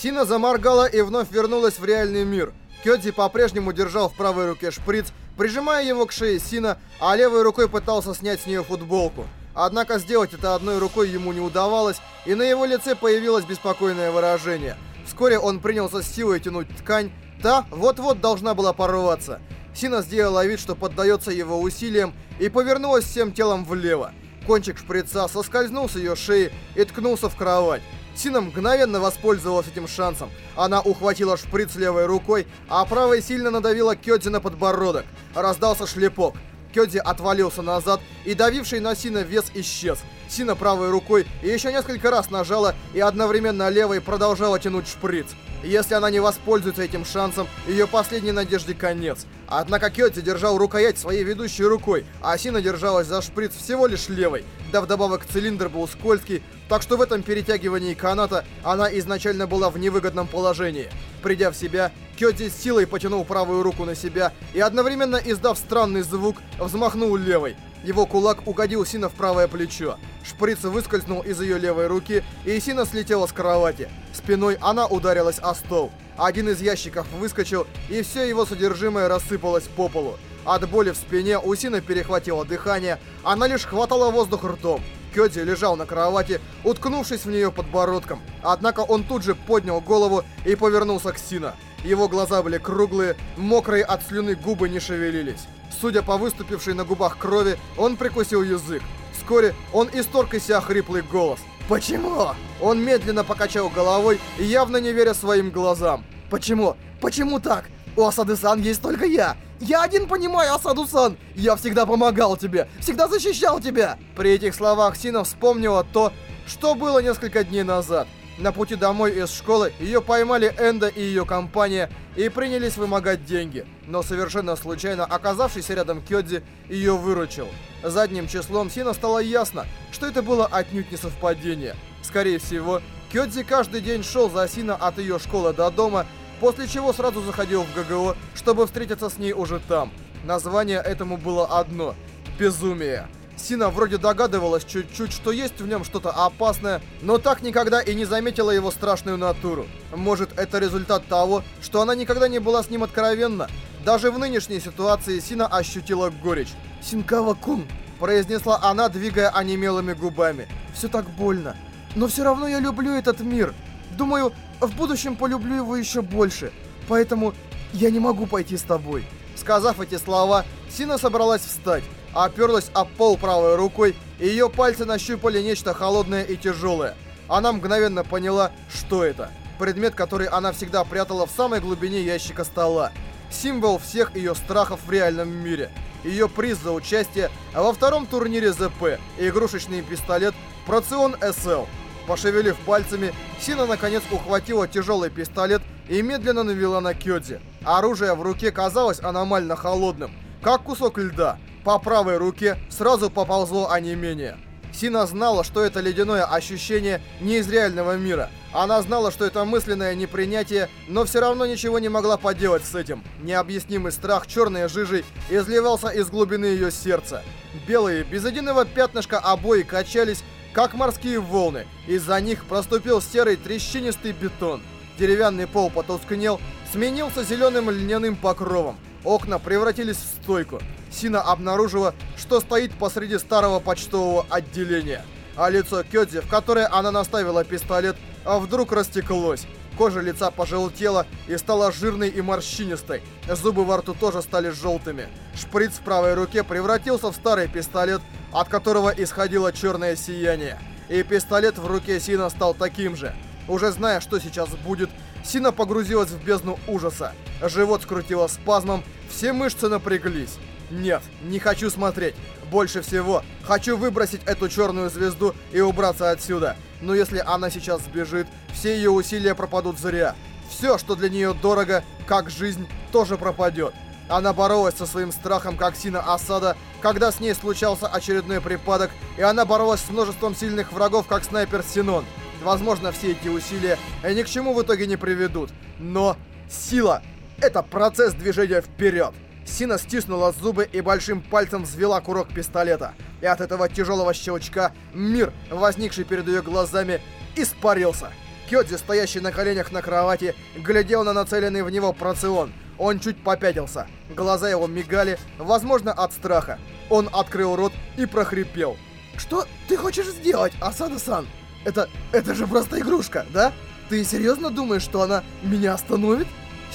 Сина заморгала и вновь вернулась в реальный мир. Кёдзи по-прежнему держал в правой руке шприц, прижимая его к шее Сина, а левой рукой пытался снять с нее футболку. Однако сделать это одной рукой ему не удавалось, и на его лице появилось беспокойное выражение. Вскоре он принялся с силой тянуть ткань, та вот-вот должна была порваться. Сина сделала вид, что поддается его усилиям, и повернулась всем телом влево. Кончик шприца соскользнул с ее шеи и ткнулся в кровать. Сина мгновенно воспользовалась этим шансом. Она ухватила шприц левой рукой, а правой сильно надавила Кёдзи на подбородок. Раздался шлепок. Кёдзи отвалился назад, и давивший на Сина вес исчез. Сина правой рукой и еще несколько раз нажала, и одновременно левой продолжала тянуть шприц. Если она не воспользуется этим шансом, ее последней надежде конец. Однако Кёти держал рукоять своей ведущей рукой, а Сина держалась за шприц всего лишь левой. Да вдобавок цилиндр был скользкий, так что в этом перетягивании каната она изначально была в невыгодном положении. Придя в себя, Кёти с силой потянул правую руку на себя и одновременно издав странный звук, взмахнул левой. Его кулак угодил Сина в правое плечо. Шприц выскользнул из ее левой руки, и Сина слетела с кровати. Спиной она ударилась о стол. Один из ящиков выскочил, и все его содержимое рассыпалось по полу. От боли в спине у Сины перехватило дыхание, она лишь хватала воздух ртом. Кёдзи лежал на кровати, уткнувшись в нее подбородком. Однако он тут же поднял голову и повернулся к Сина. Его глаза были круглые, мокрые от слюны губы не шевелились. Судя по выступившей на губах крови, он прикусил язык. Вскоре он исторг из себя хриплый голос. «Почему?» Он медленно покачал головой, явно не веря своим глазам. «Почему? Почему так? У Асады-сан есть только я! Я один понимаю Асаду-сан! Я всегда помогал тебе! Всегда защищал тебя!» При этих словах Сина вспомнила то, что было несколько дней назад. На пути домой из школы ее поймали Энда и ее компания и принялись вымогать деньги. Но совершенно случайно оказавшийся рядом Кёдзи ее выручил. Задним числом Сина стало ясно, что это было отнюдь не совпадение. Скорее всего, Кёдзи каждый день шел за Сина от ее школы до дома, после чего сразу заходил в ГГО, чтобы встретиться с ней уже там. Название этому было одно – «Безумие». Сина вроде догадывалась чуть-чуть, что есть в нем что-то опасное, но так никогда и не заметила его страшную натуру. Может, это результат того, что она никогда не была с ним откровенна? Даже в нынешней ситуации Сина ощутила горечь. «Синкава-кун!» – произнесла она, двигая онемелыми губами. «Все так больно. Но все равно я люблю этот мир. Думаю, в будущем полюблю его еще больше. Поэтому я не могу пойти с тобой». Сказав эти слова, Сина собралась встать оперлась об пол правой рукой, и ее пальцы нащупали нечто холодное и тяжелое. Она мгновенно поняла, что это. Предмет, который она всегда прятала в самой глубине ящика стола. Символ всех ее страхов в реальном мире. Ее приз за участие во втором турнире ЗП и игрушечный пистолет Процион СЛ. Пошевелив пальцами, Сина наконец ухватила тяжелый пистолет и медленно навела на Кёдзи. Оружие в руке казалось аномально холодным, как кусок льда. По правой руке сразу поползло онемение. Сина знала, что это ледяное ощущение не из реального мира. Она знала, что это мысленное непринятие, но все равно ничего не могла поделать с этим. Необъяснимый страх черной жижей изливался из глубины ее сердца. Белые, без единого пятнышка обои качались, как морские волны. Из-за них проступил серый трещинистый бетон. Деревянный пол потускнел, сменился зеленым льняным покровом. Окна превратились в стойку. Сина обнаружила, что стоит посреди старого почтового отделения. А лицо Кёдзи, в которое она наставила пистолет, а вдруг растеклось. Кожа лица пожелтела и стала жирной и морщинистой. Зубы во рту тоже стали желтыми. Шприц в правой руке превратился в старый пистолет, от которого исходило черное сияние. И пистолет в руке Сина стал таким же. Уже зная, что сейчас будет, Сина погрузилась в бездну ужаса. Живот скрутило спазмом, все мышцы напряглись. Нет, не хочу смотреть. Больше всего хочу выбросить эту черную звезду и убраться отсюда. Но если она сейчас сбежит, все ее усилия пропадут зря. Все, что для нее дорого, как жизнь, тоже пропадет. Она боролась со своим страхом, как Сина Асада, когда с ней случался очередной припадок, и она боролась с множеством сильных врагов, как снайпер Синон. Возможно, все эти усилия ни к чему в итоге не приведут. Но сила — это процесс движения вперед. Сина стиснула зубы и большим пальцем взвела курок пистолета. И от этого тяжелого щелчка мир, возникший перед ее глазами, испарился. Кёдзи, стоящий на коленях на кровати, глядел на нацеленный в него процион. Он чуть попятился. Глаза его мигали, возможно, от страха. Он открыл рот и прохрипел. «Что ты хочешь сделать, Асада-сан? Это... это же просто игрушка, да? Ты серьезно думаешь, что она меня остановит?»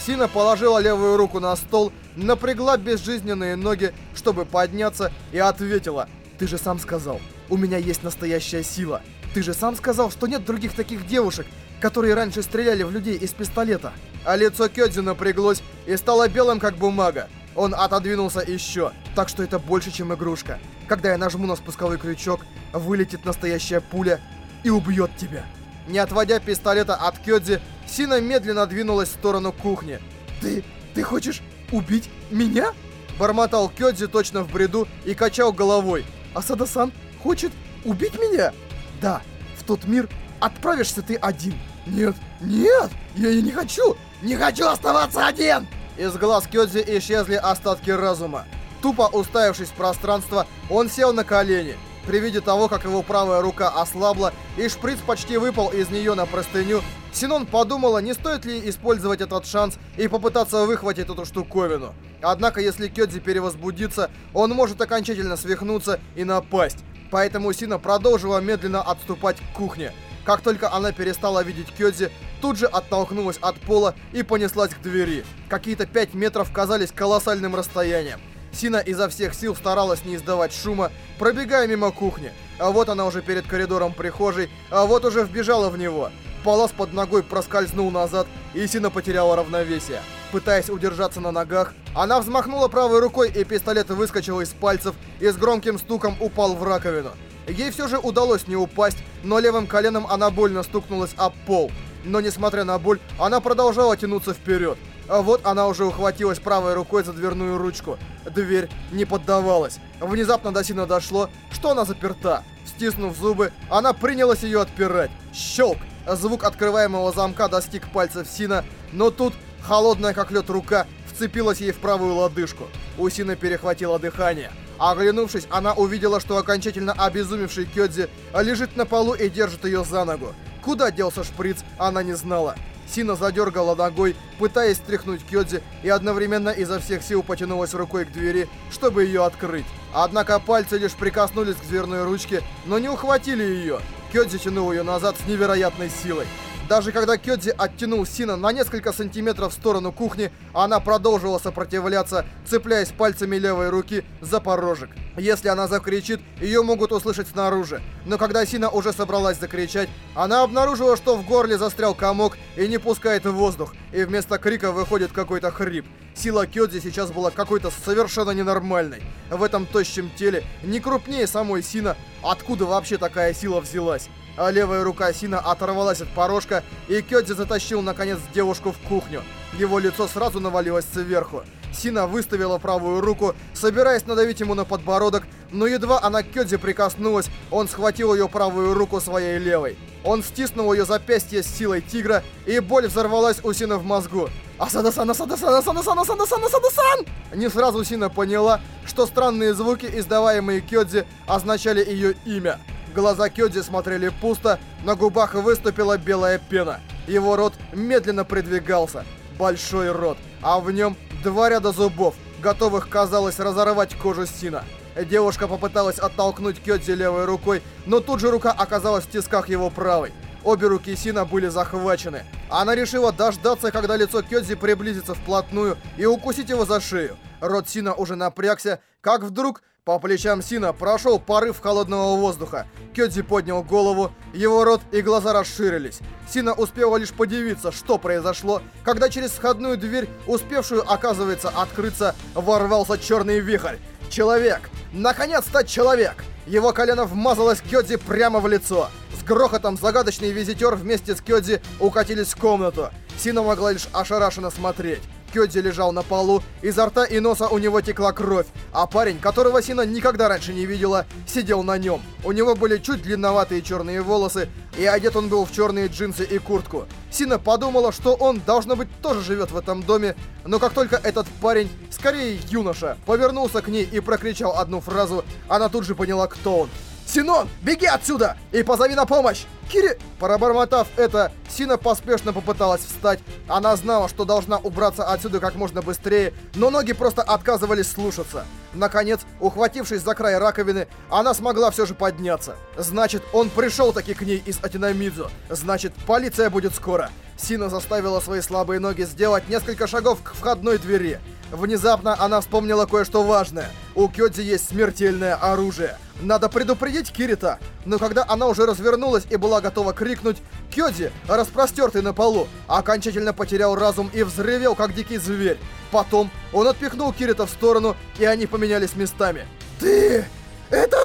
Сина положила левую руку на стол, напрягла безжизненные ноги, чтобы подняться, и ответила. «Ты же сам сказал, у меня есть настоящая сила. Ты же сам сказал, что нет других таких девушек, которые раньше стреляли в людей из пистолета». А лицо Кёдзи напряглось и стало белым, как бумага. Он отодвинулся еще, так что это больше, чем игрушка. Когда я нажму на спусковой крючок, вылетит настоящая пуля и убьет тебя. Не отводя пистолета от Кёдзи, Сина медленно двинулась в сторону кухни. «Ты... ты хочешь убить меня?» Бормотал Кёдзи точно в бреду и качал головой. «Асада-сан хочет убить меня?» «Да, в тот мир отправишься ты один». «Нет, нет, я, не хочу! Не хочу оставаться один!» Из глаз Кёдзи исчезли остатки разума. Тупо уставившись в пространство, он сел на колени. При виде того, как его правая рука ослабла и шприц почти выпал из нее на простыню, Синон подумала, не стоит ли использовать этот шанс и попытаться выхватить эту штуковину. Однако, если Кёдзи перевозбудится, он может окончательно свихнуться и напасть. Поэтому Сина продолжила медленно отступать к кухне. Как только она перестала видеть Кёдзи, тут же оттолкнулась от пола и понеслась к двери. Какие-то 5 метров казались колоссальным расстоянием. Сина изо всех сил старалась не издавать шума, пробегая мимо кухни. А вот она уже перед коридором прихожей, а вот уже вбежала в него. Палас под ногой проскользнул назад, и Сина потеряла равновесие. Пытаясь удержаться на ногах, она взмахнула правой рукой, и пистолет выскочил из пальцев и с громким стуком упал в раковину. Ей все же удалось не упасть, но левым коленом она больно стукнулась об пол. Но несмотря на боль, она продолжала тянуться вперед. А вот она уже ухватилась правой рукой за дверную ручку. Дверь не поддавалась. Внезапно до Сина дошло, что она заперта. Стиснув зубы, она принялась ее отпирать. Щелк! Звук открываемого замка достиг пальцев Сина, но тут холодная как лед рука вцепилась ей в правую лодыжку. У Сина перехватило дыхание. Оглянувшись, она увидела, что окончательно обезумевший Кёдзи лежит на полу и держит ее за ногу. Куда делся шприц, она не знала. Сина задергала ногой, пытаясь стряхнуть Кёдзи, и одновременно изо всех сил потянулась рукой к двери, чтобы ее открыть. Однако пальцы лишь прикоснулись к дверной ручке, но не ухватили ее. Кёдзи тянул ее назад с невероятной силой. Даже когда Кёдзи оттянул Сина на несколько сантиметров в сторону кухни, она продолжила сопротивляться, цепляясь пальцами левой руки за порожек. Если она закричит, ее могут услышать снаружи. Но когда Сина уже собралась закричать, она обнаружила, что в горле застрял комок и не пускает воздух, и вместо крика выходит какой-то хрип. Сила Кёдзи сейчас была какой-то совершенно ненормальной. В этом тощем теле, не крупнее самой Сина, откуда вообще такая сила взялась? А левая рука Сина оторвалась от порожка, и Кёдзи затащил, наконец, девушку в кухню. Его лицо сразу навалилось сверху. Сина выставила правую руку, собираясь надавить ему на подбородок, но едва она к Кёдзи прикоснулась, он схватил ее правую руку своей левой. Он стиснул ее запястье с силой тигра, и боль взорвалась у Сина в мозгу. Асада-сан, Асада-сан, Асада-сан! Не сразу Сина поняла, что странные звуки, издаваемые Кёдзи, означали ее имя. Глаза Кёдзи смотрели пусто, на губах выступила белая пена. Его рот медленно придвигался. Большой рот, а в нем два ряда зубов, готовых, казалось, разорвать кожу Сина. Девушка попыталась оттолкнуть Кёдзи левой рукой, но тут же рука оказалась в тисках его правой. Обе руки Сина были захвачены. Она решила дождаться, когда лицо Кёдзи приблизится вплотную и укусить его за шею. Рот Сина уже напрягся, как вдруг по плечам Сина прошел порыв холодного воздуха. Кёдзи поднял голову, его рот и глаза расширились. Сина успела лишь подивиться, что произошло, когда через входную дверь, успевшую, оказывается, открыться, ворвался черный вихрь. Человек! Наконец-то человек! Его колено вмазалось Кёдзи прямо в лицо. С грохотом загадочный визитер вместе с Кёдзи укатились в комнату. Сина могла лишь ошарашенно смотреть. Кёдзи лежал на полу, изо рта и носа у него текла кровь, а парень, которого Сина никогда раньше не видела, сидел на нем. У него были чуть длинноватые черные волосы, и одет он был в черные джинсы и куртку. Сина подумала, что он, должно быть, тоже живет в этом доме, но как только этот парень, скорее юноша, повернулся к ней и прокричал одну фразу, она тут же поняла, кто он. «Синон, беги отсюда и позови на помощь!» Кири... Пробормотав это, Сина поспешно попыталась встать. Она знала, что должна убраться отсюда как можно быстрее, но ноги просто отказывались слушаться. Наконец, ухватившись за край раковины, она смогла все же подняться. Значит, он пришел таки к ней из Атинамидзу. Значит, полиция будет скоро. Сина заставила свои слабые ноги сделать несколько шагов к входной двери. Внезапно она вспомнила кое-что важное. У Кёдзи есть смертельное оружие. Надо предупредить Кирита. Но когда она уже развернулась и была готова крикнуть, Кёдзи, распростертый на полу, окончательно потерял разум и взревел, как дикий зверь. Потом он отпихнул Кирита в сторону, и они поменялись местами. «Ты! Это ты!»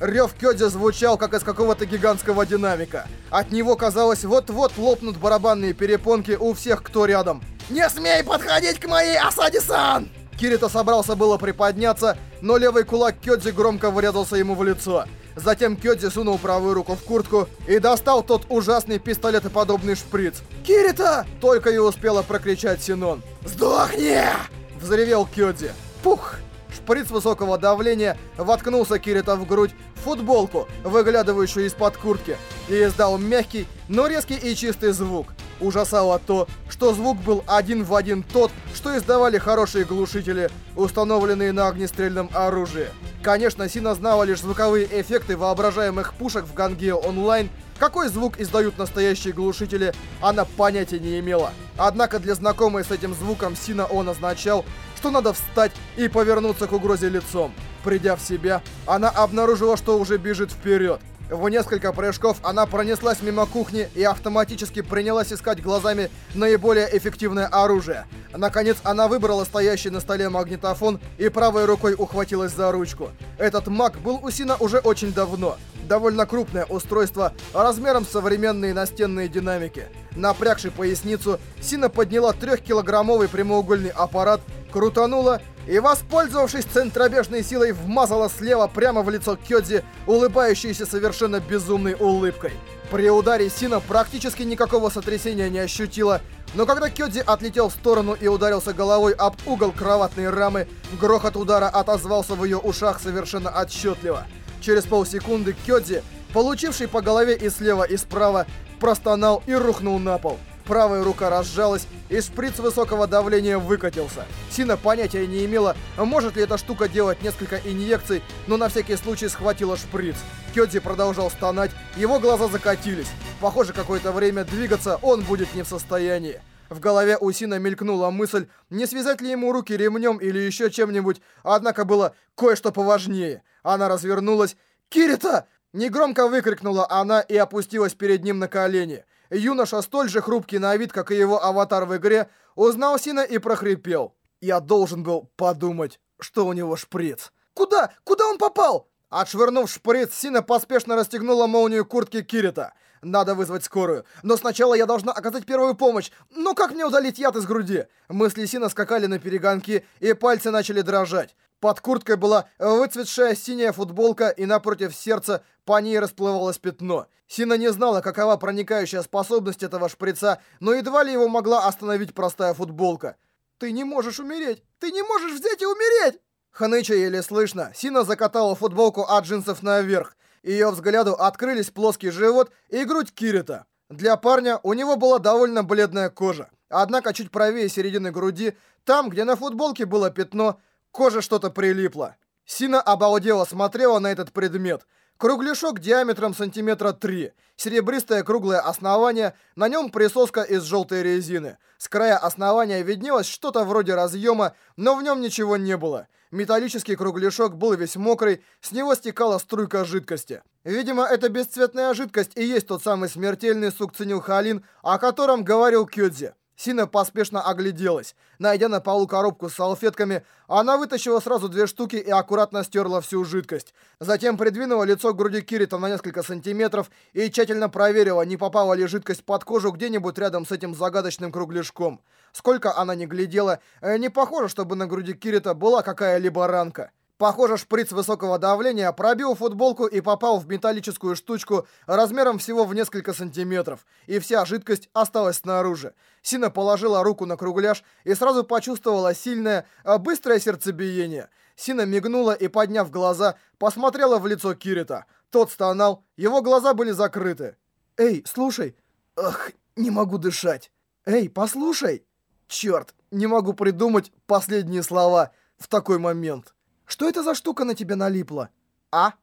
Рев Кёдзи звучал, как из какого-то гигантского динамика. От него, казалось, вот-вот лопнут барабанные перепонки у всех, кто рядом. «Не смей подходить к моей Асади-сан!» Кирита собрался было приподняться, но левый кулак Кёдзи громко врезался ему в лицо. Затем Кёдзи сунул правую руку в куртку и достал тот ужасный пистолетоподобный шприц. «Кирита!» — только и успела прокричать Синон. «Сдохни!» — взревел Кёдзи. Пух! Шприц высокого давления воткнулся Кирита в грудь в футболку, выглядывающую из-под куртки, и издал мягкий, но резкий и чистый звук. Ужасало то, что звук был один в один тот, что издавали хорошие глушители, установленные на огнестрельном оружии. Конечно, Сина знала лишь звуковые эффекты воображаемых пушек в Гангео онлайн, какой звук издают настоящие глушители, она понятия не имела. Однако для знакомой с этим звуком Сина он означал, что надо встать и повернуться к угрозе лицом. Придя в себя, она обнаружила, что уже бежит вперед. В несколько прыжков она пронеслась мимо кухни и автоматически принялась искать глазами наиболее эффективное оружие. Наконец, она выбрала стоящий на столе магнитофон и правой рукой ухватилась за ручку. Этот маг был у Сина уже очень давно. Довольно крупное устройство, размером современные настенные динамики. Напрягши поясницу, Сина подняла трехкилограммовый прямоугольный аппарат, крутанула и, воспользовавшись центробежной силой, вмазала слева прямо в лицо Кёдзи, улыбающейся совершенно безумной улыбкой. При ударе Сина практически никакого сотрясения не ощутила, но когда Кёдзи отлетел в сторону и ударился головой об угол кроватной рамы, грохот удара отозвался в ее ушах совершенно отчетливо. Через полсекунды Кёдзи, получивший по голове и слева, и справа, простонал и рухнул на пол. Правая рука разжалась, и шприц высокого давления выкатился. Сина понятия не имела, может ли эта штука делать несколько инъекций, но на всякий случай схватила шприц. Кёдзи продолжал стонать, его глаза закатились. Похоже, какое-то время двигаться он будет не в состоянии. В голове у Сина мелькнула мысль, не связать ли ему руки ремнем или еще чем-нибудь, однако было кое-что поважнее. Она развернулась. «Кирита!» Негромко выкрикнула она и опустилась перед ним на колени. Юноша, столь же хрупкий на вид, как и его аватар в игре, узнал Сина и прохрипел. «Я должен был подумать, что у него шприц». «Куда? Куда он попал?» Отшвырнув шприц, Сина поспешно расстегнула молнию куртки Кирита. Надо вызвать скорую. Но сначала я должна оказать первую помощь. Ну как мне удалить яд из груди? Мысли Сина скакали на перегонки, и пальцы начали дрожать. Под курткой была выцветшая синяя футболка, и напротив сердца по ней расплывалось пятно. Сина не знала, какова проникающая способность этого шприца, но едва ли его могла остановить простая футболка. «Ты не можешь умереть! Ты не можешь взять и умереть!» Ханыча еле слышно. Сина закатала футболку от джинсов наверх. Ее взгляду открылись плоский живот и грудь Кирита. Для парня у него была довольно бледная кожа. Однако чуть правее середины груди, там, где на футболке было пятно, коже что-то прилипло. Сина обалдела смотрела на этот предмет. Кругляшок диаметром сантиметра 3. Серебристое круглое основание, на нем присоска из желтой резины. С края основания виднелось что-то вроде разъема, но в нем ничего не было. Металлический кругляшок был весь мокрый, с него стекала струйка жидкости. Видимо, эта бесцветная жидкость и есть тот самый смертельный сукцинилхолин, о котором говорил Кёдзи. Сина поспешно огляделась. Найдя на полу коробку с салфетками, она вытащила сразу две штуки и аккуратно стерла всю жидкость. Затем придвинула лицо к груди Кирита на несколько сантиметров и тщательно проверила, не попала ли жидкость под кожу где-нибудь рядом с этим загадочным кругляшком. Сколько она не глядела, э, не похоже, чтобы на груди Кирита была какая-либо ранка. Похоже, шприц высокого давления пробил футболку и попал в металлическую штучку размером всего в несколько сантиметров, и вся жидкость осталась снаружи. Сина положила руку на кругляш и сразу почувствовала сильное, а быстрое сердцебиение. Сина мигнула и, подняв глаза, посмотрела в лицо Кирита. Тот стонал, его глаза были закрыты. «Эй, слушай!» «Ах, не могу дышать!» «Эй, послушай!» «Черт, не могу придумать последние слова в такой момент!» «Что это за штука на тебя налипла?» «А?»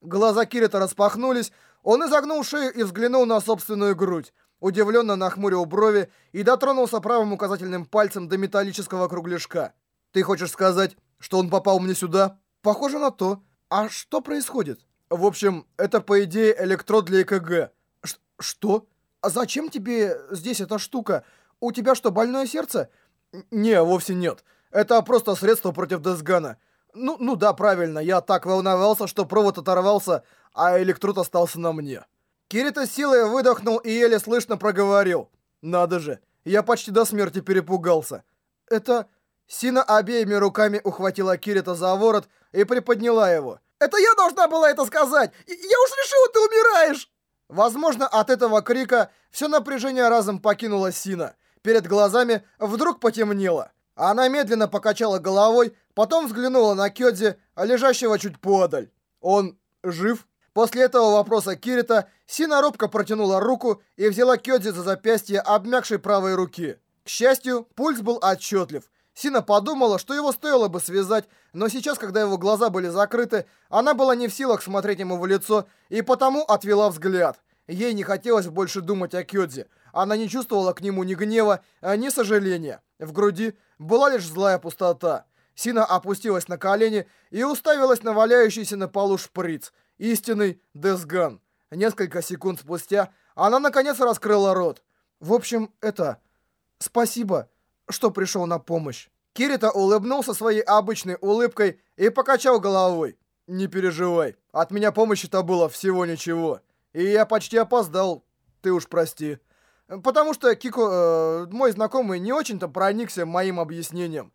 Глаза Кирита распахнулись, он изогнул шею и взглянул на собственную грудь. Удивленно нахмурил брови и дотронулся правым указательным пальцем до металлического кругляшка. «Ты хочешь сказать, что он попал мне сюда?» «Похоже на то. А что происходит?» «В общем, это, по идее, электрод для ЭКГ». Ш «Что? А зачем тебе здесь эта штука? У тебя что, больное сердце?» «Не, вовсе нет. Это просто средство против Десгана. Ну, ну да, правильно, я так волновался, что провод оторвался, а электрод остался на мне». Кирита силой выдохнул и еле слышно проговорил. «Надо же, я почти до смерти перепугался». «Это...» Сина обеими руками ухватила Кирита за ворот и приподняла его. «Это я должна была это сказать! Я уж решила, ты умираешь!» Возможно, от этого крика все напряжение разом покинуло Сина. Перед глазами вдруг потемнело. Она медленно покачала головой, потом взглянула на Кёдзи, лежащего чуть подаль. Он жив? После этого вопроса Кирита Сина робко протянула руку и взяла Кёдзи за запястье обмякшей правой руки. К счастью, пульс был отчетлив. Сина подумала, что его стоило бы связать, но сейчас, когда его глаза были закрыты, она была не в силах смотреть ему в лицо и потому отвела взгляд. Ей не хотелось больше думать о Кёдзи. Она не чувствовала к нему ни гнева, ни сожаления. В груди была лишь злая пустота. Сина опустилась на колени и уставилась на валяющийся на полу шприц. Истинный Десган. Несколько секунд спустя она наконец раскрыла рот. В общем, это... Спасибо что пришел на помощь. Кирита улыбнулся своей обычной улыбкой и покачал головой. «Не переживай, от меня помощи-то было всего ничего. И я почти опоздал, ты уж прости. Потому что Кико, э, мой знакомый, не очень-то проникся моим объяснением.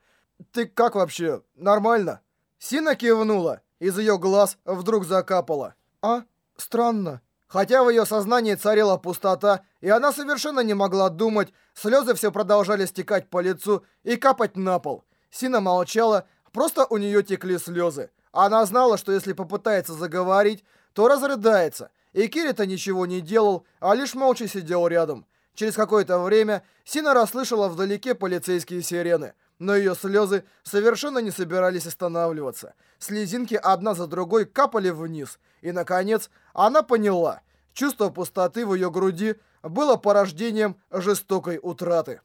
Ты как вообще? Нормально?» Сина кивнула, из ее глаз вдруг закапало. «А? Странно». Хотя в ее сознании царила пустота, и она совершенно не могла думать, слезы все продолжали стекать по лицу и капать на пол. Сина молчала, просто у нее текли слезы. Она знала, что если попытается заговорить, то разрыдается. И Кирита ничего не делал, а лишь молча сидел рядом. Через какое-то время Сина расслышала вдалеке полицейские сирены но ее слезы совершенно не собирались останавливаться. Слезинки одна за другой капали вниз, и, наконец, она поняла, чувство пустоты в ее груди было порождением жестокой утраты.